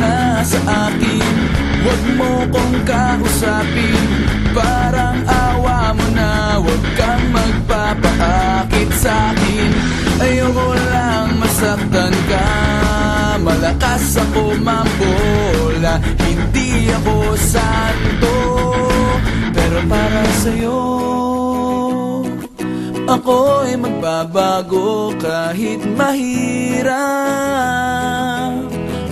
na sa akin. Huwag mo kong kausapin. Parang awa mo na Huwag kang magpapaakit sa'kin Ayoko lang masaktan ka. Malakas ako mambola Hindi ako santo. Pero para sa'yo Ako'y magbabago kahit mahirap.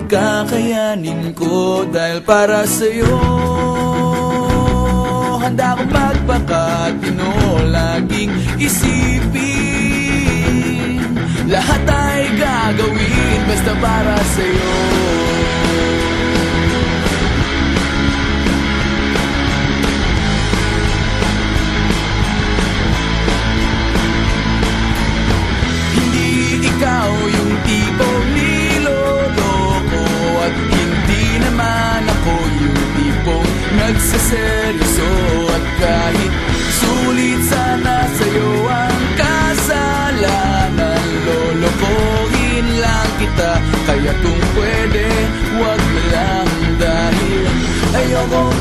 Kakayanin ko dahil para sa'yo. Handa akong magpakatino Laging isipin. Lahat ay gagawin Basta para sa'yo. Hindi ikaw yung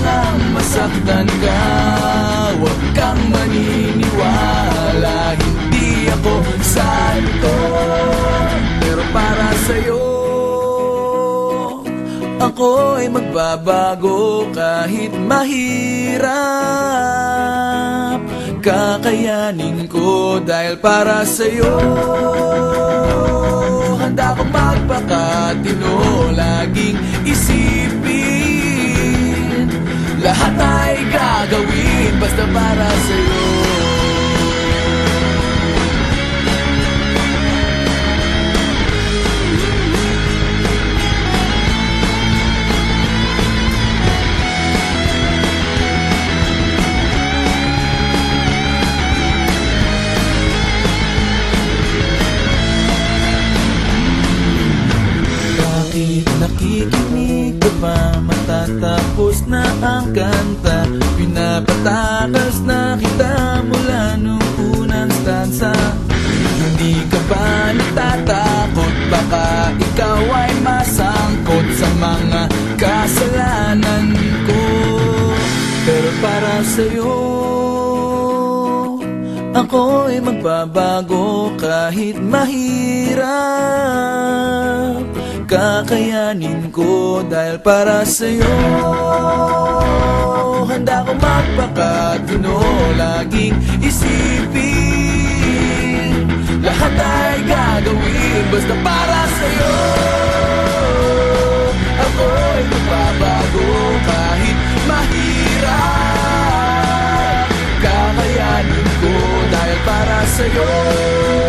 nga masaktan ka. Huwag kang maniniwala Hindi ako santo Pero para sa'yo Ako ay magbabago kahit mahirap. Kakayanin ko dahil para sa'yo Handa akong magpakatino Laging gagawin Basta para sa'yo nakikinig ka ba? Matatapos na ang kanta. Pinapatakas na kita mula nung unang stanza Hindi ka ba natatakot? Baka ikaw ay masangkot sa mga kasalanan ko. Pero para sa'yo ako ay magbabago kahit mahirap Kakayanin ko dahil para sa'yo. Handa ko magpakatino Laging isipin. Lahat ay gagawin Basta para sa'yo. Ako ay magbabago kahit mahirap. Kakayanin ko dahil para sa'yo